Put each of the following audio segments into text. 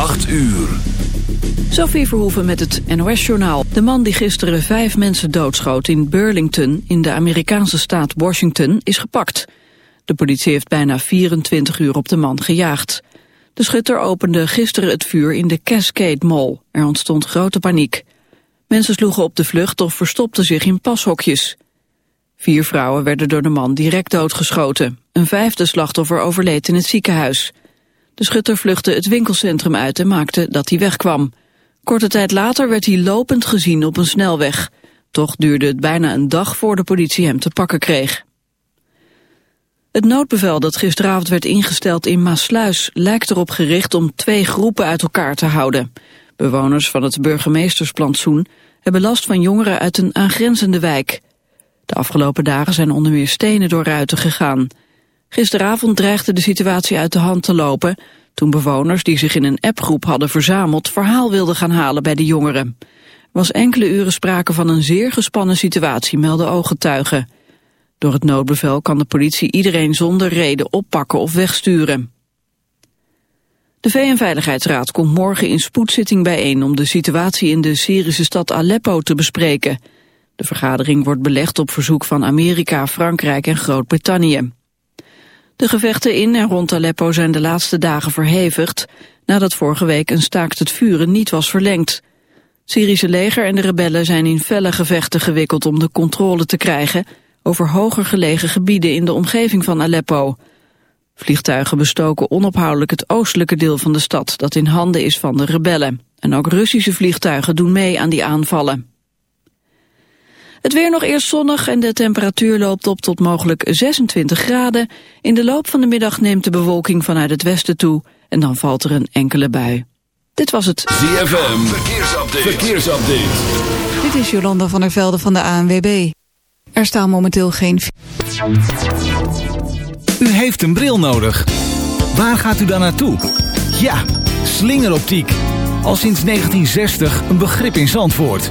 8 uur. Sophie Verhoeven met het NOS-journaal. De man die gisteren vijf mensen doodschoot in Burlington... in de Amerikaanse staat Washington, is gepakt. De politie heeft bijna 24 uur op de man gejaagd. De schutter opende gisteren het vuur in de Cascade Mall. Er ontstond grote paniek. Mensen sloegen op de vlucht of verstopten zich in pashokjes. Vier vrouwen werden door de man direct doodgeschoten. Een vijfde slachtoffer overleed in het ziekenhuis. De schutter vluchtte het winkelcentrum uit en maakte dat hij wegkwam. Korte tijd later werd hij lopend gezien op een snelweg. Toch duurde het bijna een dag voor de politie hem te pakken kreeg. Het noodbevel dat gisteravond werd ingesteld in Maasluis lijkt erop gericht om twee groepen uit elkaar te houden. Bewoners van het burgemeestersplantsoen hebben last van jongeren uit een aangrenzende wijk. De afgelopen dagen zijn onder meer stenen door ruiten gegaan. Gisteravond dreigde de situatie uit de hand te lopen... toen bewoners die zich in een appgroep hadden verzameld... verhaal wilden gaan halen bij de jongeren. Er was enkele uren sprake van een zeer gespannen situatie, melden ooggetuigen. Door het noodbevel kan de politie iedereen zonder reden oppakken of wegsturen. De VN-veiligheidsraad komt morgen in spoedzitting bijeen... om de situatie in de Syrische stad Aleppo te bespreken. De vergadering wordt belegd op verzoek van Amerika, Frankrijk en Groot-Brittannië. De gevechten in en rond Aleppo zijn de laatste dagen verhevigd... nadat vorige week een staakt het vuren niet was verlengd. Syrische leger en de rebellen zijn in felle gevechten gewikkeld om de controle te krijgen... over hoger gelegen gebieden in de omgeving van Aleppo. Vliegtuigen bestoken onophoudelijk het oostelijke deel van de stad... dat in handen is van de rebellen. En ook Russische vliegtuigen doen mee aan die aanvallen. Het weer nog eerst zonnig en de temperatuur loopt op tot mogelijk 26 graden. In de loop van de middag neemt de bewolking vanuit het westen toe en dan valt er een enkele bui. Dit was het ZFM, verkeersupdate. verkeersupdate. Dit is Jolanda van der Velde van de ANWB. Er staan momenteel geen... U heeft een bril nodig. Waar gaat u dan naartoe? Ja, slingeroptiek. Al sinds 1960 een begrip in Zandvoort.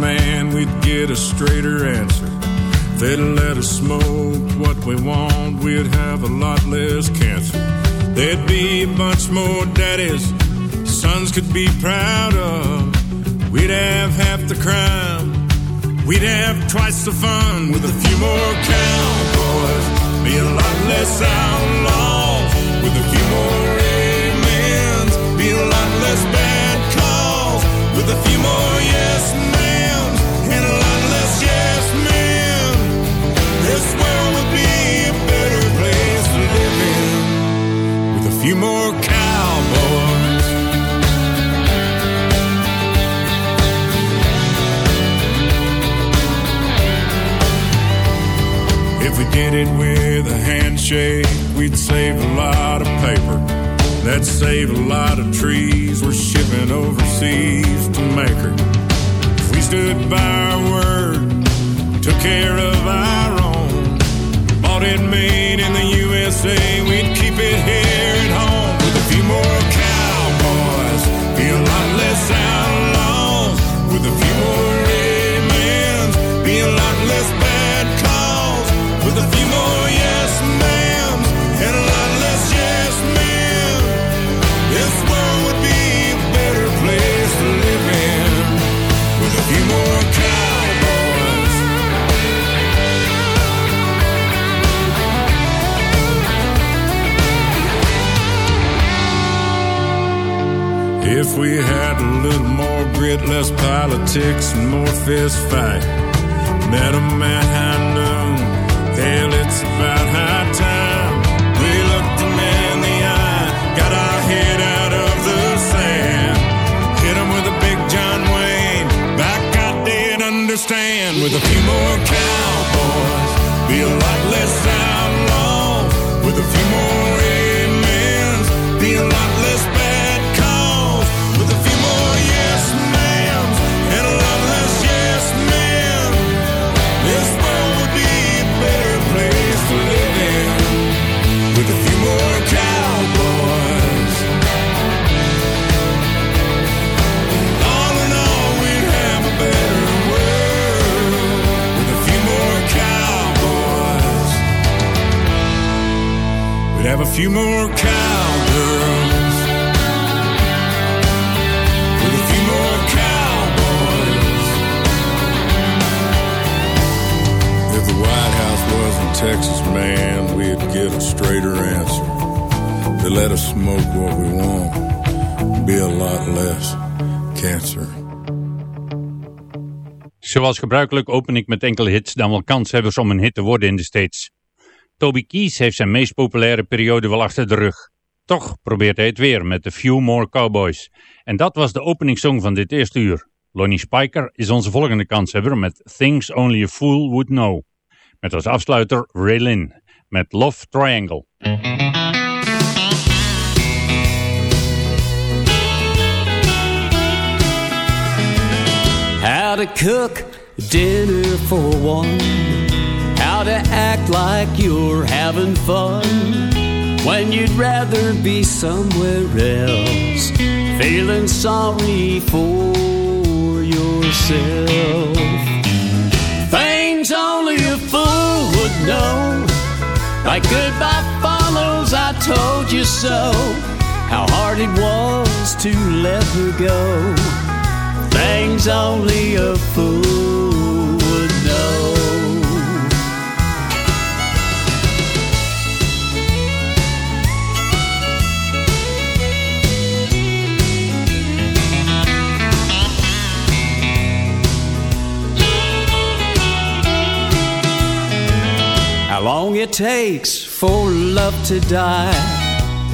Man, we'd get a straighter answer. They'd let us smoke what we want, we'd have a lot less cancer. There'd be a bunch more daddies sons could be proud of. We'd have half the crime. We'd have twice the fun with a few more cowboys. Be a lot less outlaws with a few more amens. Be a lot less bad calls with a few more yes ma'ams This world would be a better place to live in with a few more cowboys. If we did it with a handshake, we'd save a lot of paper. That'd save a lot of trees we're shipping overseas to. If we stood by our word, took care of our it made in the USA, we'd keep it here politics, and more fist fight. Met gebruikelijk open ik met enkele hits dan wel kanshebbers om een hit te worden in de States. Toby Keith heeft zijn meest populaire periode wel achter de rug. Toch probeert hij het weer met The Few More Cowboys. En dat was de openingssong van dit eerste uur. Lonnie Spiker is onze volgende kanshebber met Things Only a Fool Would Know. Met als afsluiter Raylin met Love Triangle. How to cook dinner for one. How to act like you're having fun when you'd rather be somewhere else. Feeling sorry for yourself. Things only a fool would know. Like goodbye follows, I told you so. How hard it was to let her go. Things only a fool How long it takes for love to die.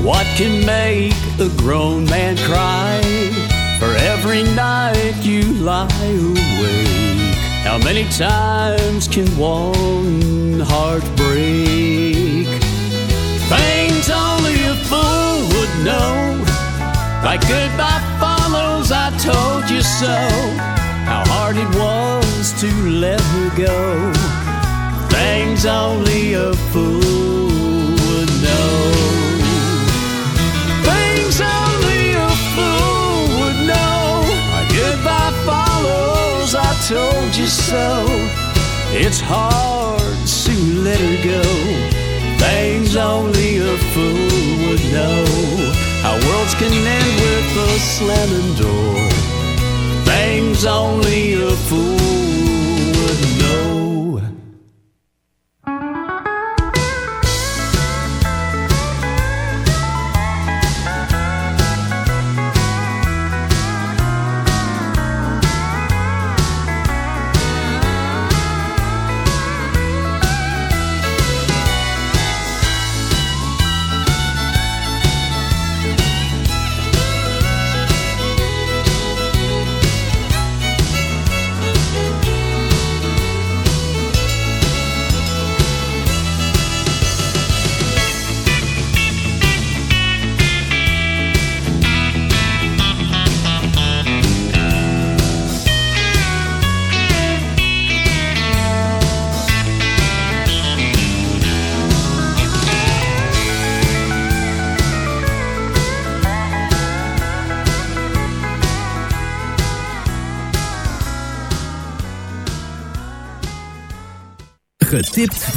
What can make a grown man cry? For every night you lie awake, how many times can one heart break? Things only a fool would know. Like goodbye follows, I told you so. How hard it was to let her go. Things only a fool would know. Things only a fool would know. My goodbye follows, I told you so. It's hard to let her go. Things only a fool would know. How worlds can end with a slamming door. Things only a fool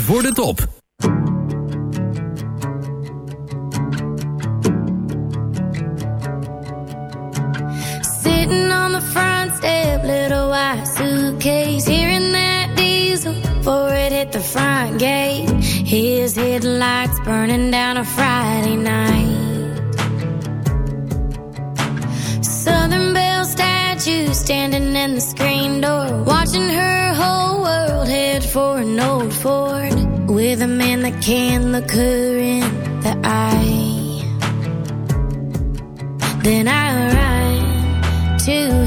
voor de top. Sitting on the front step, little white suitcase, hearing that diesel before it hit the front gate. His headlights burning down a Friday night. Southern Belle statue standing in the screen door, watching her whole world head for an old Ford with a man that can look her in the eye. Then I run to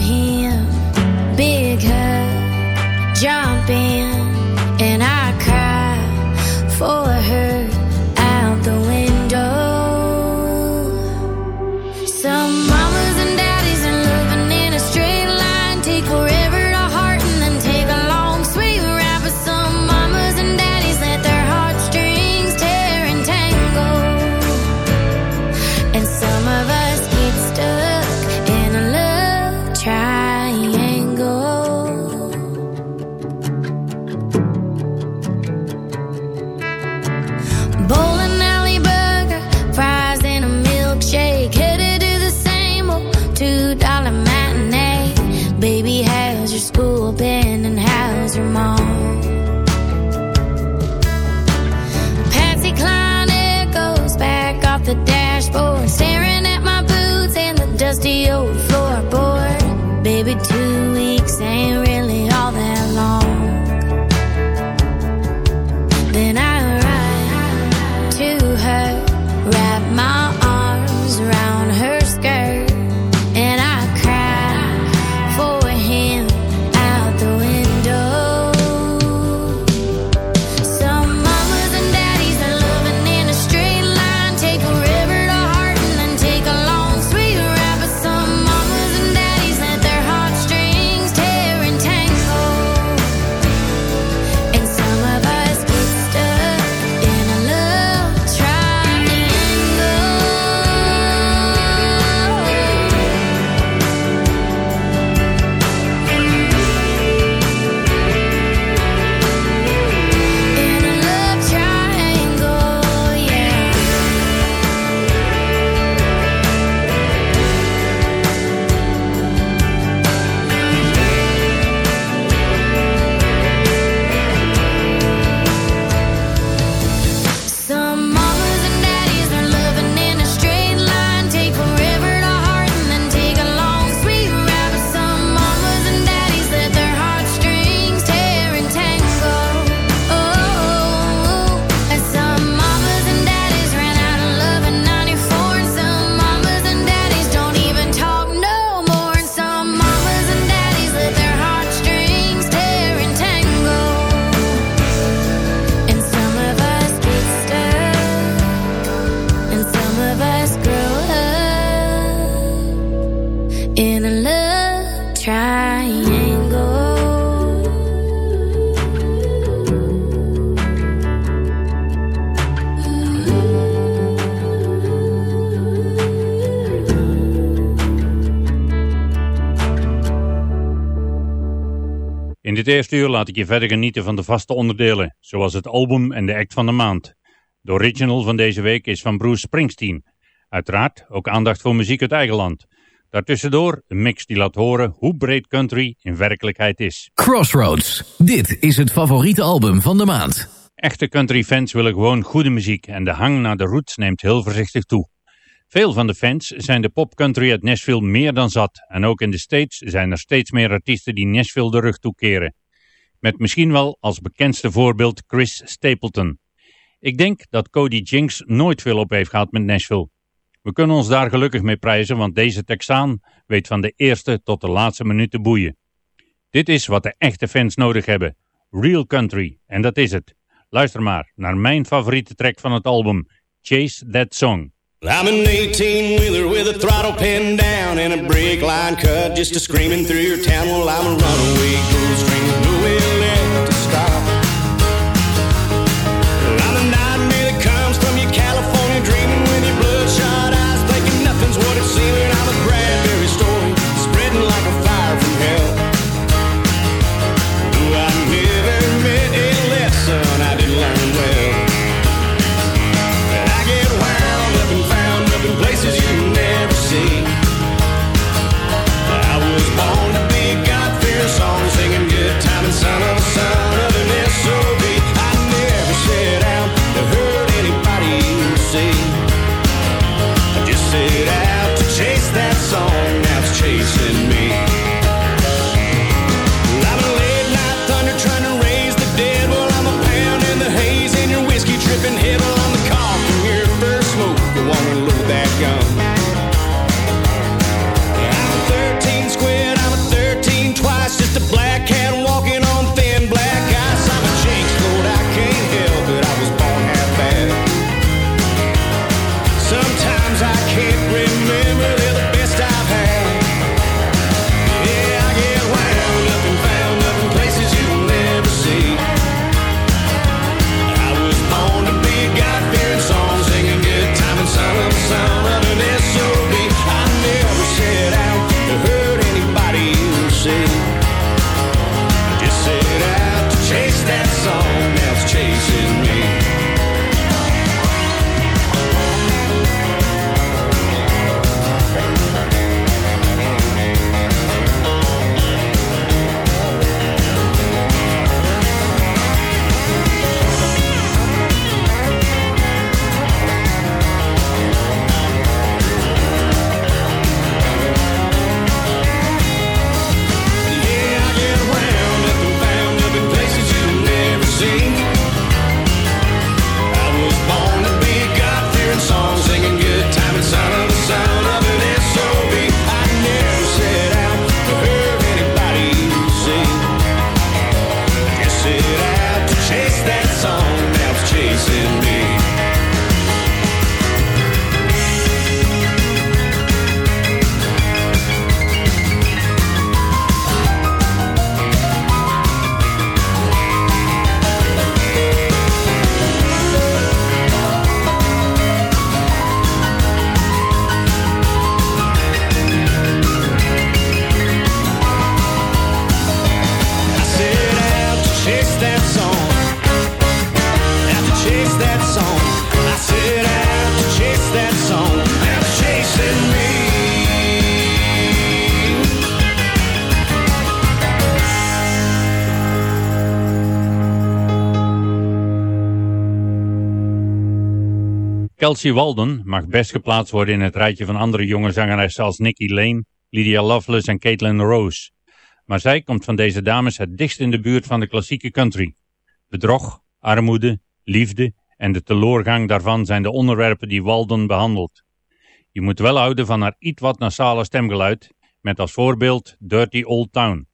eerste uur laat ik je verder genieten van de vaste onderdelen, zoals het album en de act van de maand. De original van deze week is van Bruce Springsteen. Uiteraard ook aandacht voor muziek uit eigen land. Daartussendoor een mix die laat horen hoe breed country in werkelijkheid is. Crossroads. Dit is het favoriete album van de maand. Echte country fans willen gewoon goede muziek en de hang naar de roots neemt heel voorzichtig toe. Veel van de fans zijn de popcountry uit Nashville meer dan zat en ook in de States zijn er steeds meer artiesten die Nashville de rug toekeren. Met misschien wel als bekendste voorbeeld Chris Stapleton. Ik denk dat Cody Jinks nooit veel op heeft gehad met Nashville. We kunnen ons daar gelukkig mee prijzen, want deze Texaan weet van de eerste tot de laatste minuut te boeien. Dit is wat de echte fans nodig hebben. Real country, en dat is het. Luister maar naar mijn favoriete track van het album, Chase That Song. I'm an 18-wheeler with a throttle pinned down and a brake line cut just a screaming through your town. Well, I'm a runaway with nowhere Cassie Walden mag best geplaatst worden in het rijtje van andere jonge zangeressen als Nicky Lane, Lydia Loveless en Caitlin Rose. Maar zij komt van deze dames het dichtst in de buurt van de klassieke country. Bedrog, armoede, liefde en de teleurgang daarvan zijn de onderwerpen die Walden behandelt. Je moet wel houden van haar iets wat nasale stemgeluid, met als voorbeeld Dirty Old Town.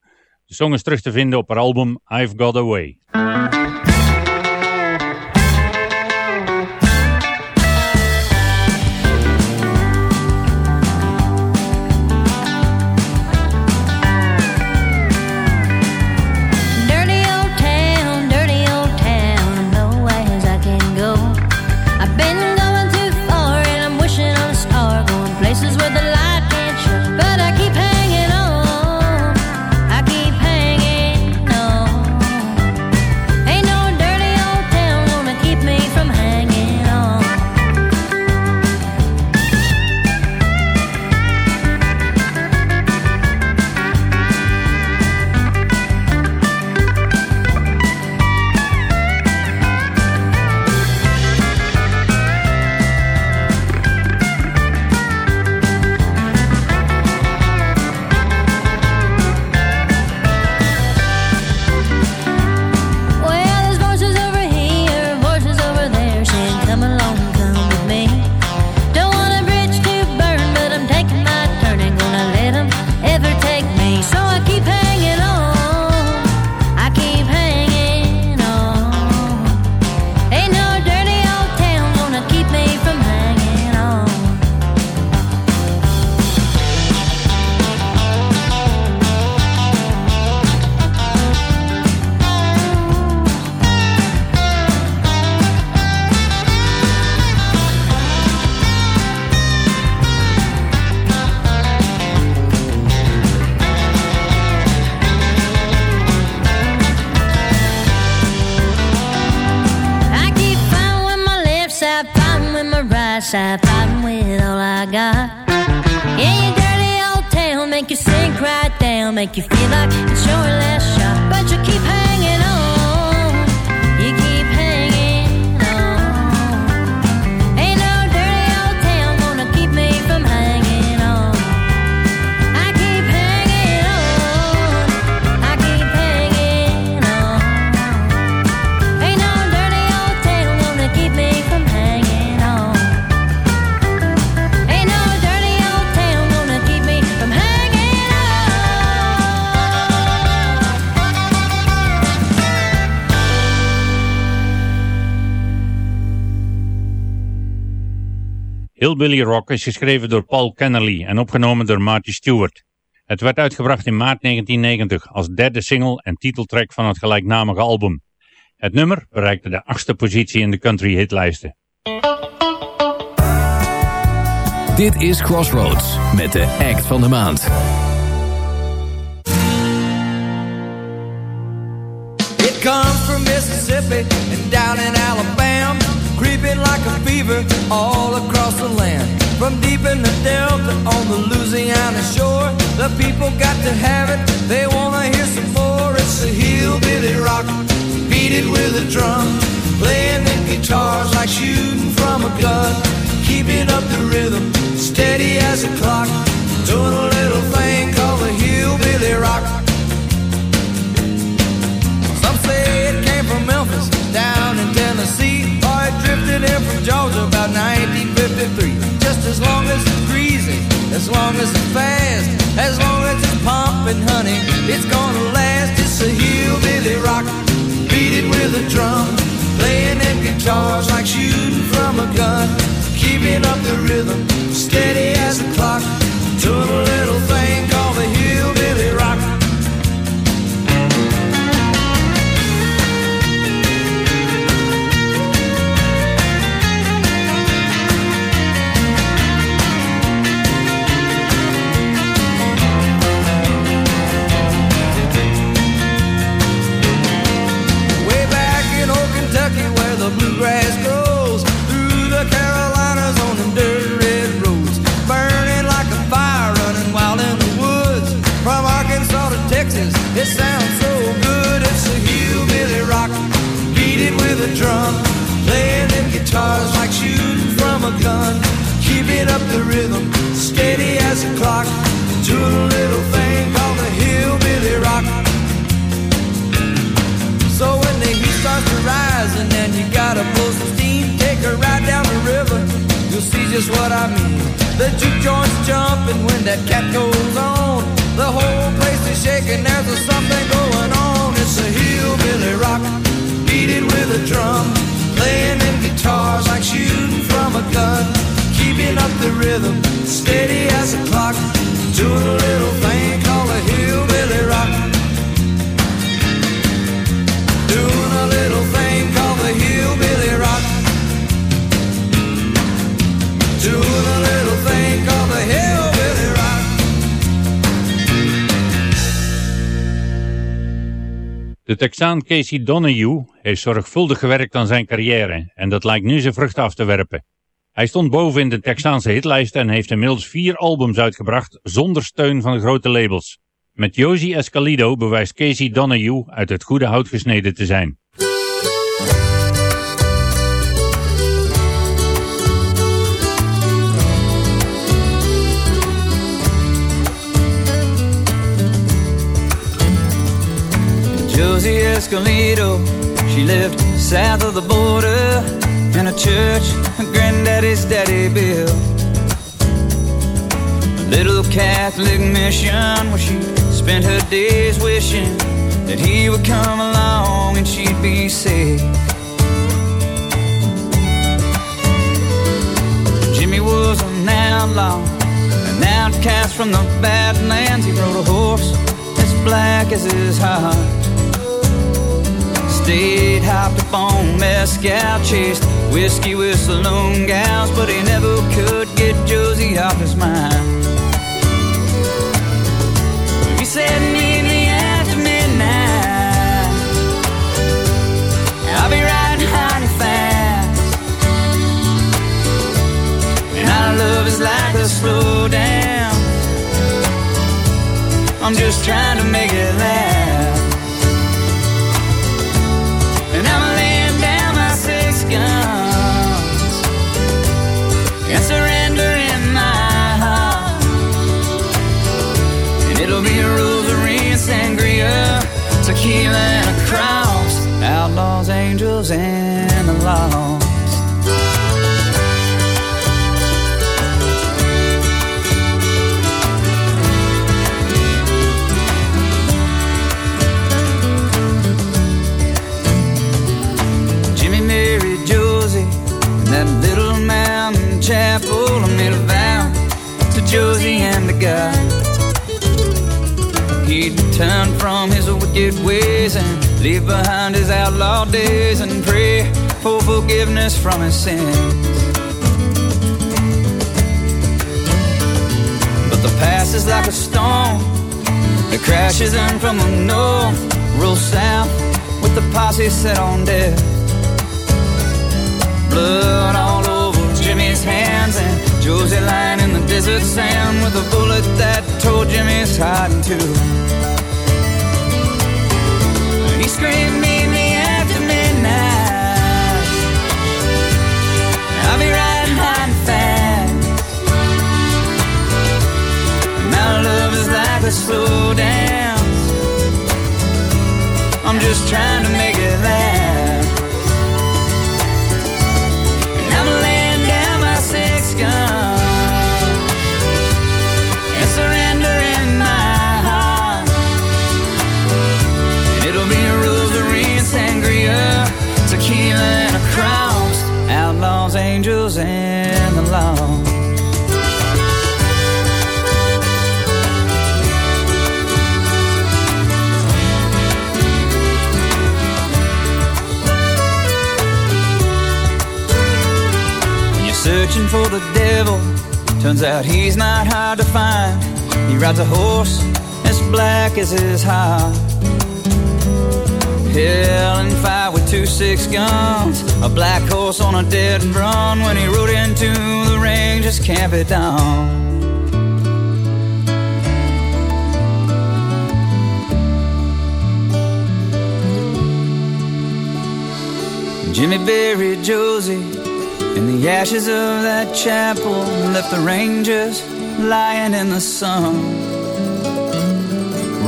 De song is terug te vinden op haar album I've Got Away. side, fighting with all I got. Yeah, your dirty old tail make you sink right down, make you feel like it's your last shot, but you keep hanging on. Hillbilly Rock is geschreven door Paul Kennerly en opgenomen door Marty Stewart. Het werd uitgebracht in maart 1990 als derde single en titeltrack van het gelijknamige album. Het nummer bereikte de achtste positie in de country hitlijsten. Dit is Crossroads met de act van de maand. It comes from Mississippi and down in Alabama, creeping like a fever all across the land. From deep in the Delta on the Louisiana shore, the people got to have it. They wanna hear some more. It's the hillbilly rock, beat it with a drum, playing the guitars like shooting from a gun, keeping up the rhythm, steady as a clock, doing a little thing called the hillbilly rock. Some say it came from Memphis, down in Tennessee, drifted in from Georgia about 1953. Just as long as it's greasy, as long as it's fast, as long as it's pumping, honey, it's gonna last. It's a hillbilly rock, beat it with a drum, playing them guitars like shooting from a gun, keeping up the rhythm, steady as a clock, doing a little a gun Keeping up the rhythm Steady as a clock Doing a little thing called the hillbilly rock so when the heat starts to rise and then you gotta pull some steam, take a ride down the river, you'll see just what I mean. The juke joint's jumping when that cat goes on. The whole place is shaking, there's a something going on. It's a hillbilly rock, beat it with a drum, playing them guitars like shooting from a gun, keeping up the rhythm, steady as a clock, doing a little thing called a hillbilly rock. De Texaan Casey Donahue heeft zorgvuldig gewerkt aan zijn carrière en dat lijkt nu zijn vruchten af te werpen. Hij stond boven in de Texaanse hitlijsten en heeft inmiddels vier albums uitgebracht zonder steun van de grote labels. Met Josie Escalido bewijst Casey Donahue uit het goede hout gesneden te zijn. Josie Escalido, she lived south of the border in a church her granddaddy's daddy built. A little Catholic mission where she spent her days wishing that he would come along and she'd be saved. Jimmy was an outlaw, an outcast from the Badlands. He rode a horse black as his heart. Stayed hopped up on mezcal, chased whiskey with saloon gals, but he never could get Josie off his mind. He said, meet me after midnight. I'll be riding honey fast. And our love is like a slow down. I'm just trying to make it last. And I'm laying down my six guns and surrendering my heart. And it'll be a rosary and sangria, tequila and a cross, outlaws, angels, and the lost. Leave behind his outlaw days and pray for forgiveness from his sins. But the past is like a storm that crashes in from the north, rolls south with the posse set on death. Blood all over Jimmy's hands and Josie lying in the desert sand with a bullet that tore Jimmy's heart in screamed, meet me after midnight. I'll be riding fast. My love is like a slow dance. I'm just trying to make it last. Angels, and the law. When you're searching for the devil, turns out he's not hard to find. He rides a horse as black as his heart. Hell six guns. A black horse on a dead run. When he rode into the ranger's camp at dawn. Jimmy buried Josie in the ashes of that chapel. Left the rangers lying in the sun.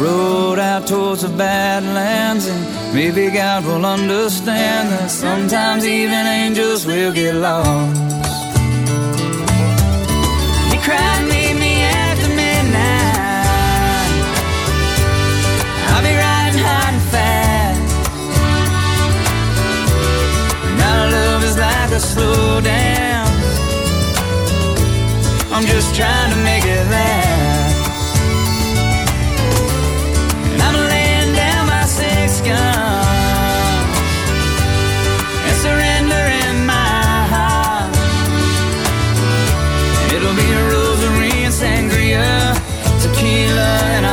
Rode out towards the Badlands, and maybe God will understand that sometimes even angels will get lost. Me after midnight. I'll be riding high and fast. Our love is like a slow dance. I'm just trying to make it last. And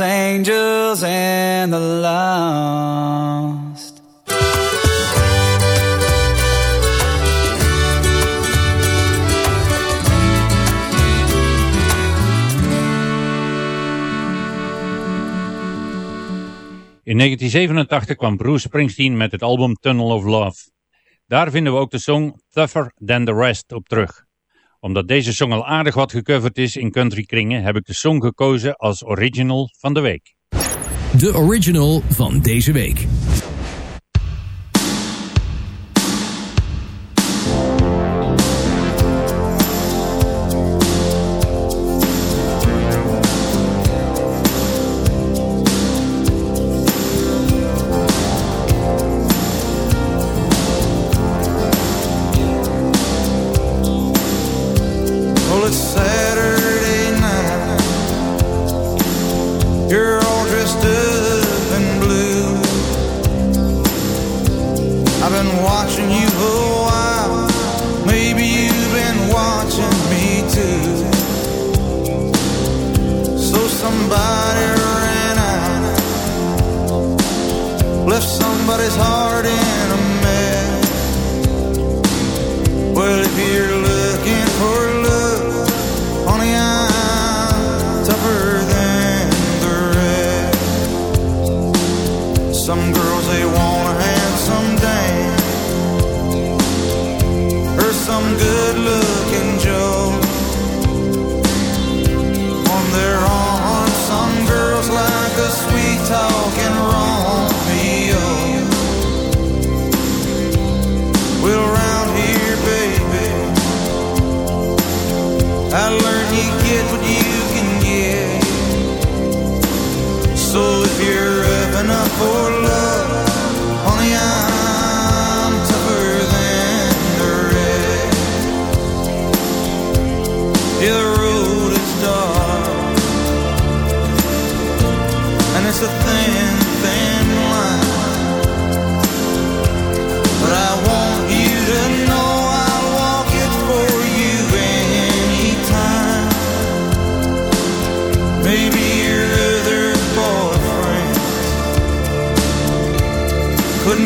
angels, and the lost. In 1987 kwam Bruce Springsteen met het album Tunnel of Love. Daar vinden we ook de song Tougher Than The Rest op terug. Omdat deze song al aardig wat gecoverd is in countrykringen heb ik de song gekozen als original van de week. De original van deze week. คน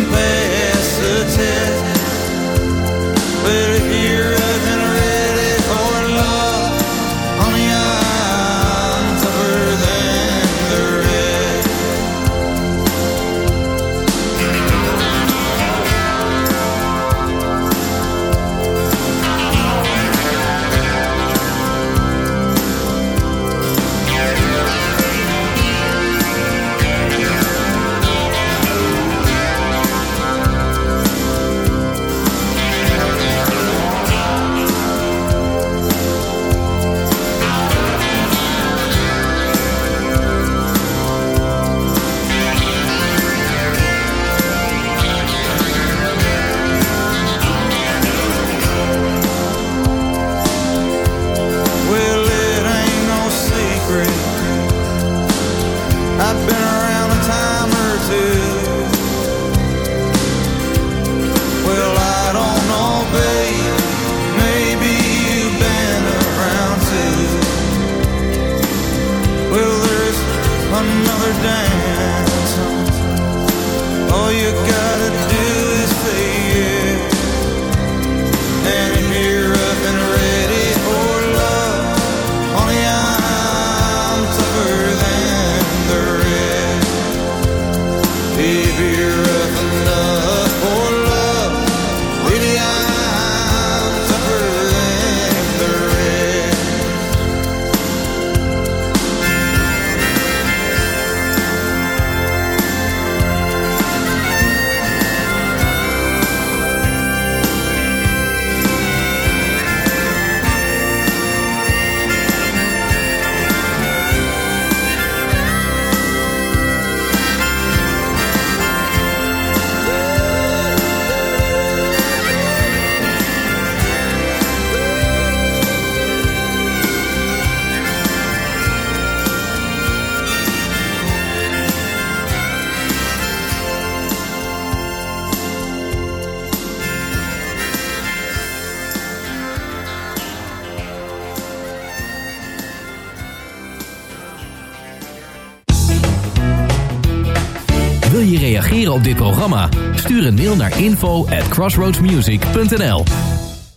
dit programma? Stuur een mail naar info at crossroadsmusic.nl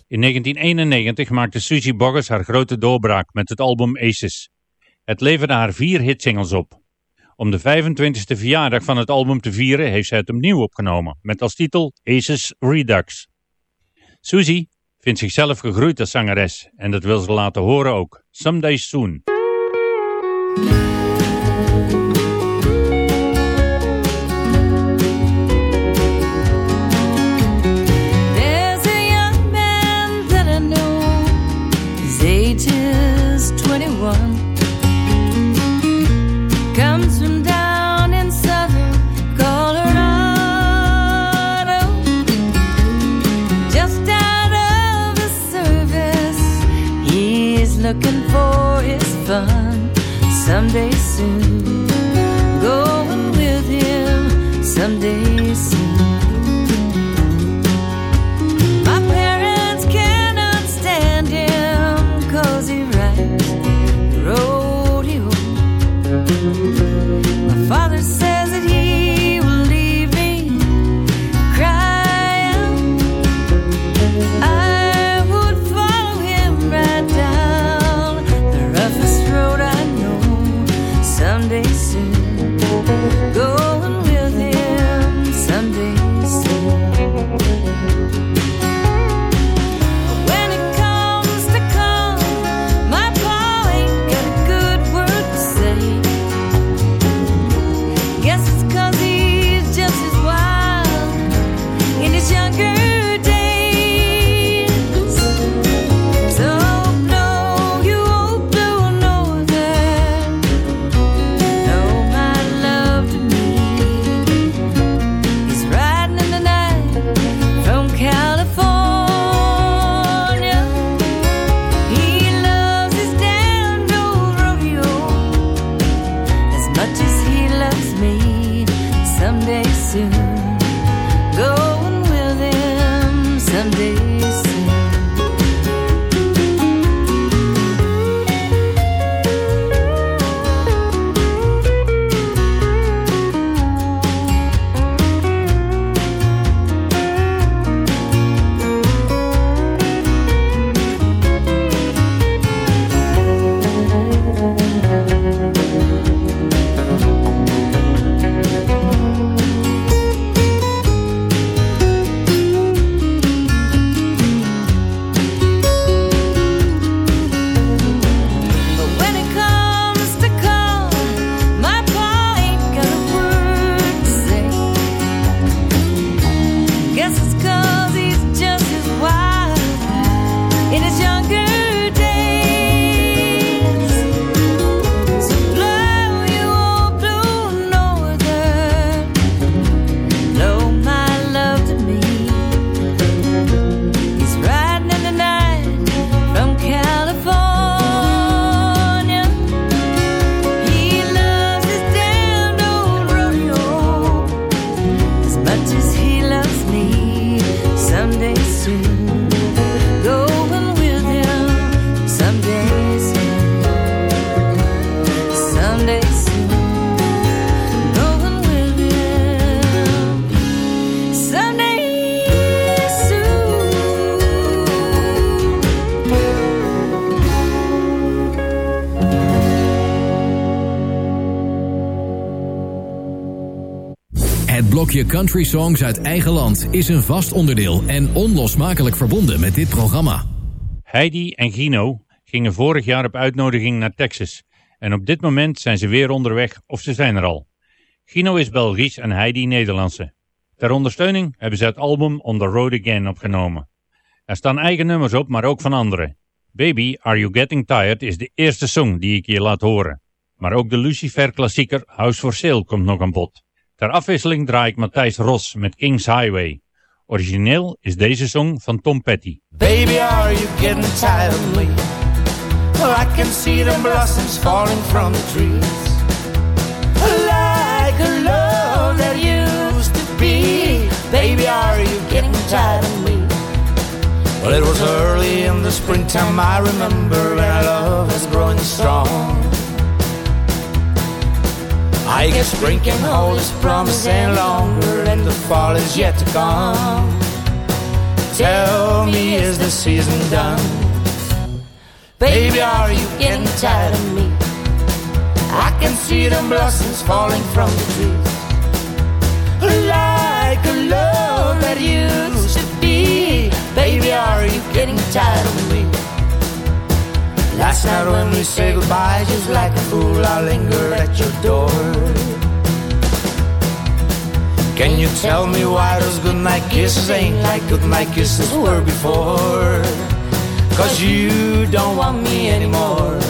In 1991 maakte Suzy Boggess haar grote doorbraak met het album Aces. Het leverde haar vier hitsingles op. Om de 25e verjaardag van het album te vieren heeft zij het opnieuw opgenomen, met als titel Aces Redux. Suzy vindt zichzelf gegroeid als zangeres en dat wil ze laten horen ook. Someday Soon. Fun someday soon. Going with him someday younger Blokje Country Songs uit eigen land is een vast onderdeel en onlosmakelijk verbonden met dit programma. Heidi en Gino gingen vorig jaar op uitnodiging naar Texas. En op dit moment zijn ze weer onderweg of ze zijn er al. Gino is Belgisch en Heidi Nederlandse. Ter ondersteuning hebben ze het album On The Road Again opgenomen. Er staan eigen nummers op, maar ook van anderen. Baby, Are You Getting Tired is de eerste song die ik je laat horen. Maar ook de Lucifer klassieker House for Sale komt nog aan bod. Ter afwisseling draai ik Matthijs Ros met King's Highway. Origineel is deze song van Tom Petty. Baby, are you getting tired of me? Well, I can see the blossoms falling from the trees. Like a love that used to be. Baby, are you getting tired of me? Well, it was early in the springtime, I remember, and love was growing strong. I guess spring can hold its promise and longer, and the fall is yet to come. Tell me, is the season done? Baby, are you getting tired of me? I can see the blossoms falling from the trees. Like a love that used to be. Baby, are you getting tired of me? Last night when we say goodbye, just like a fool, I lingered at your door. Can you tell me why those goodnight kisses ain't like goodnight kisses were before? Cause you don't want me anymore.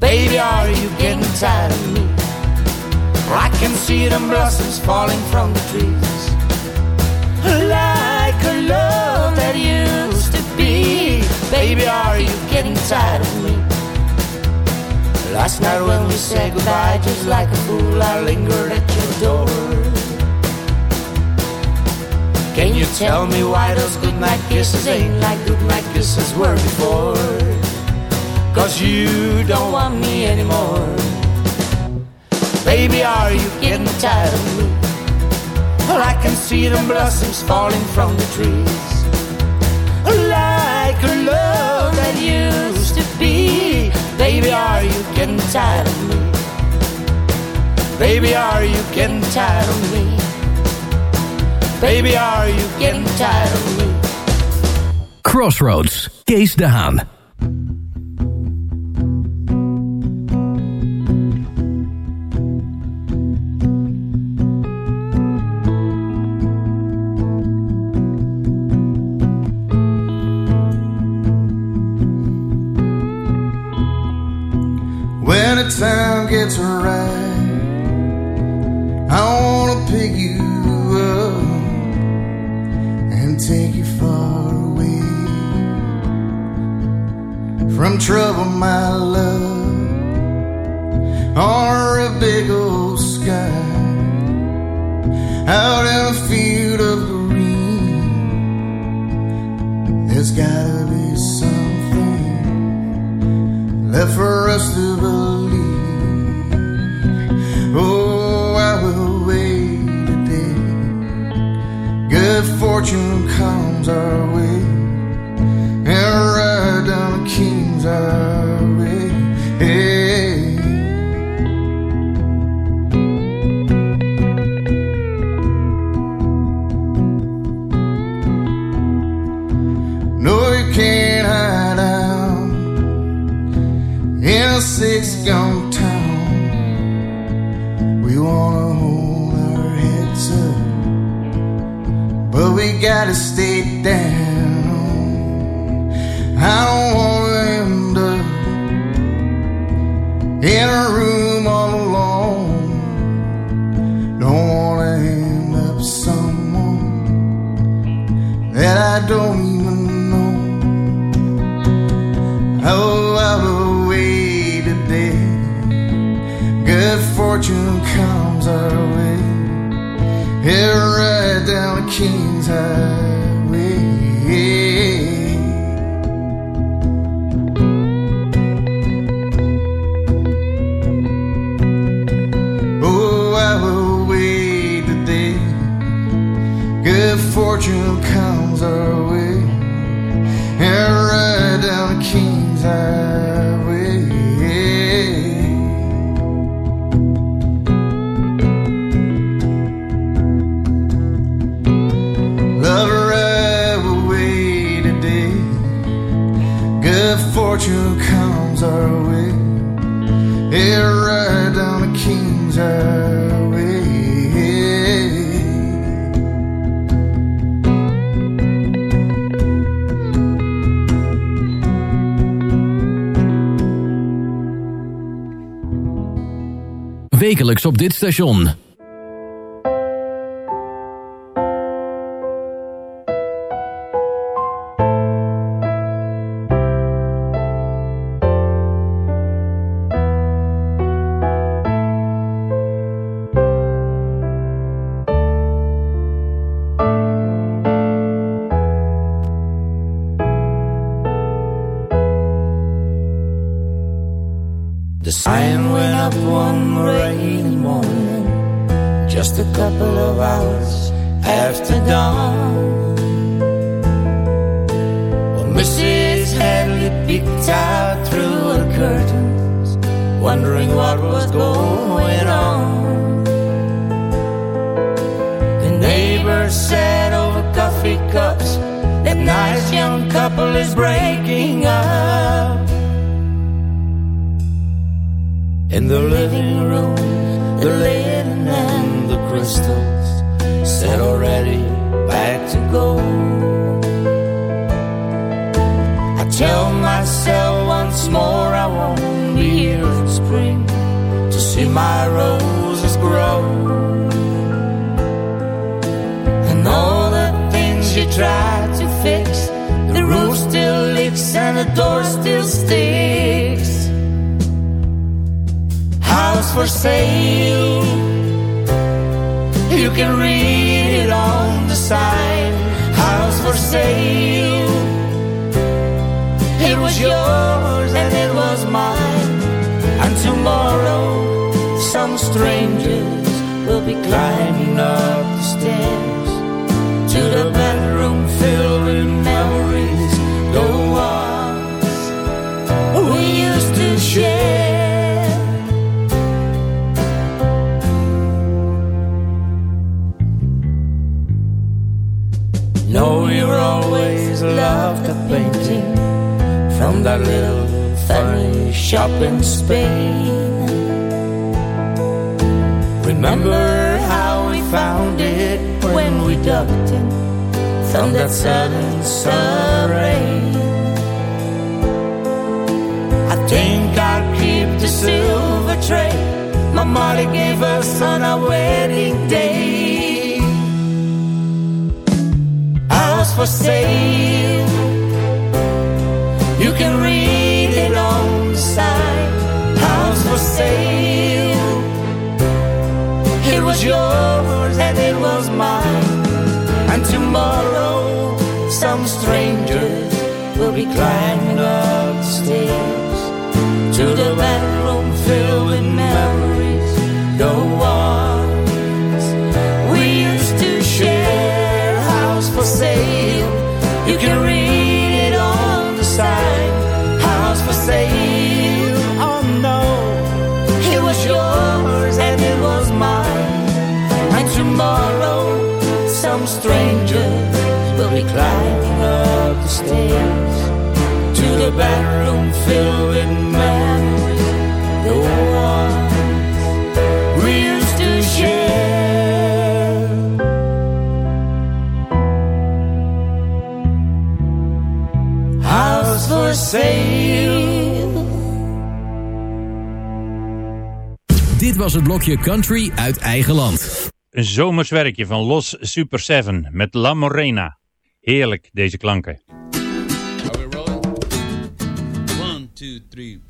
Baby, are you getting tired of me? I can see them blossoms falling from the trees. Like a love that be. Baby, are you getting tired of me? Last night when we said goodbye, just like a fool, I lingered at your door. Can you tell me why those goodnight kisses ain't like goodnight kisses were before? Cause you don't want me anymore. Baby, are you getting tired of me? Well, I can see the blossoms falling from the trees. A love that used to be. Baby, are you getting tired of me? Baby, are you getting tired of me? Baby, are you getting tired of me? Crossroads, Kees de Haan. Time gets right, I wanna pick you up and take you far away from trouble, my love, or a big old sky out in a field of green. There's gotta be something left for us to believe. Good fortune comes our way, and ride down the King's Highway. Gotta stay down. I don't wanna end up in a room all alone. Don't wanna end up someone that I don't even know. Oh, I will wait a day. Good fortune comes our way. Here right down the Oh, I will wait a day. Good fortune comes op dit station. Tell myself once more I won't be here in spring to see my roses grow. And all the things you tried to fix, the roof still leaks and the door still sticks. House for sale. You can read it on the sign. House for sale. Was yours and it was mine. And tomorrow, some strangers will be climbing up the stairs to the bedroom filled with memories. The ones we used to share. Know you always loved painting from that little funny shop in Spain. Remember how we found it when we ducked in from that sudden summer rain. I think I'll keep the silver tray my mother gave us on our wedding day. House for sale. You read it on the sign. House for sale. It was yours and it was mine. And tomorrow, some strangers will be climbing up the stairs to the bedroom filled with memories. The ones we used to share. House for sale. Dit was het blokje Country uit eigen land. Een zomers werkje van Los Super 7 met La Morena. Heerlijk, deze klanken. Three.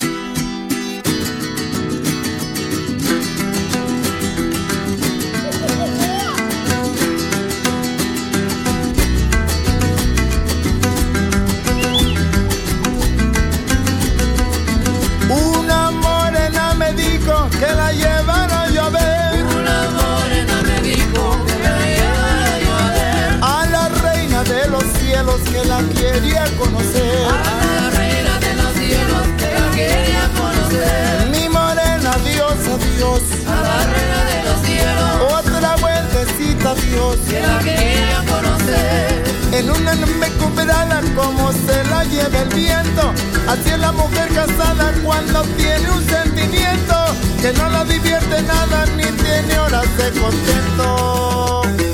Dios. que la quería conocer. En una nube cubrada como se la lleva el viento. Así es la mujer casada cuando tiene un sentimiento que no la divierte nada ni tiene horas de contento.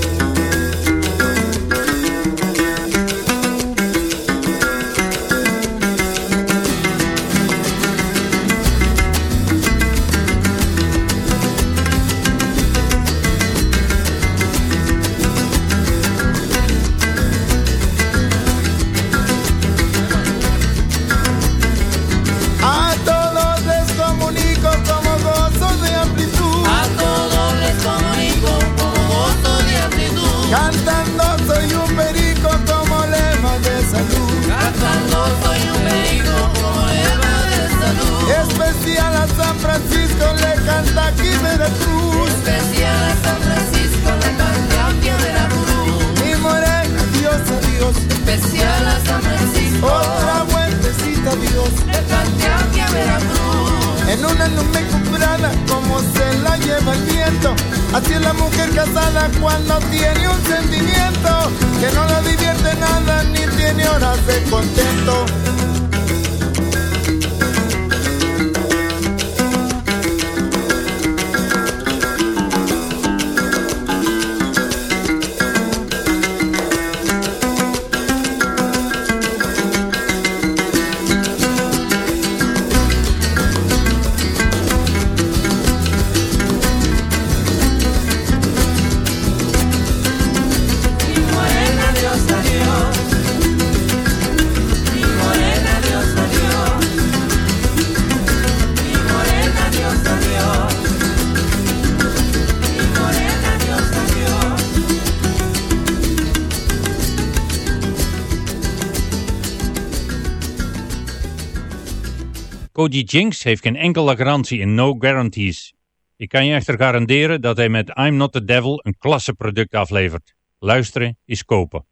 Cody Jinks heeft geen enkele garantie in No Guarantees. Ik kan je echter garanderen dat hij met I'm Not The Devil een klasse product aflevert. Luisteren is kopen.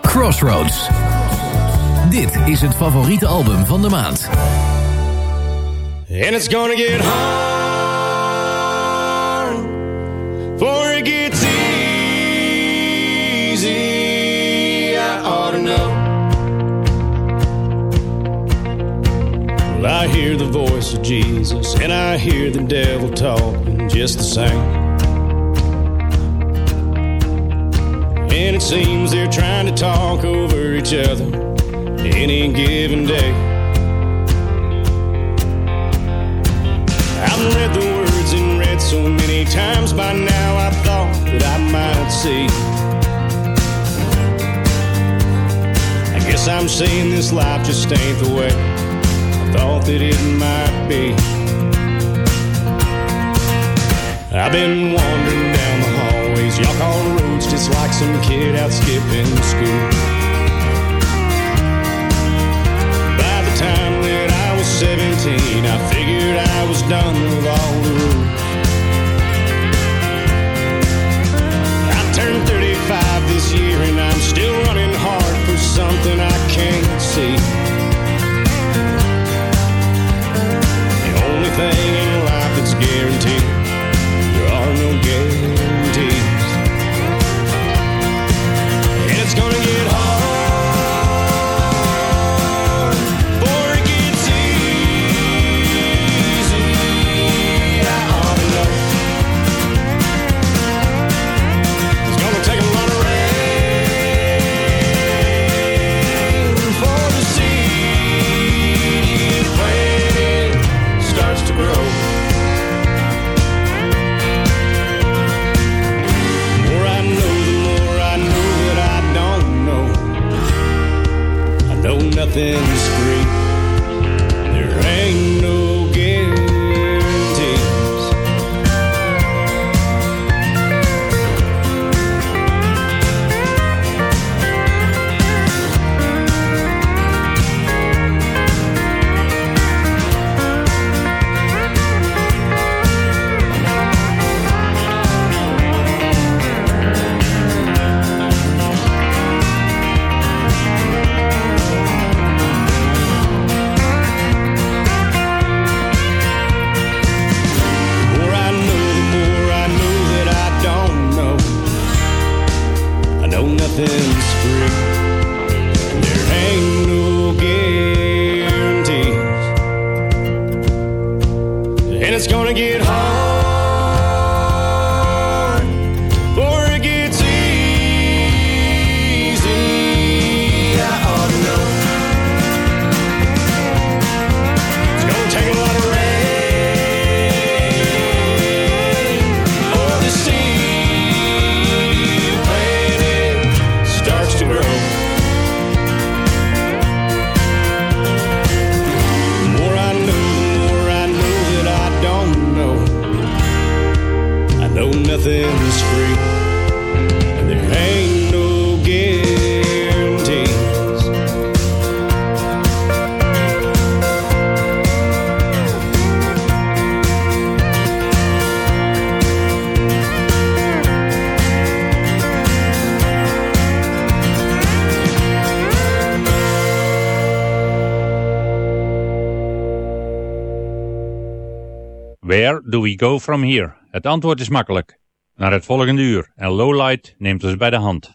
Crossroads. Dit is het favoriete album van de maand. And it's gonna get hard I hear the voice of Jesus, and I hear the devil talking just the same. And it seems they're trying to talk over each other any given day. I've read the words and read so many times by now I thought that I might see. I guess I'm saying this life just ain't the way thought that it might be. I've been wandering down the hallways, y'all call the roads just like some kid out skipping school. By the time that I was 17, I figured I was done with all the rules. I turned 35 this year and I'm still running hard for something I can't see. The Where do we go from here? Het antwoord is makkelijk. Naar het volgende uur en Lowlight neemt ons bij de hand.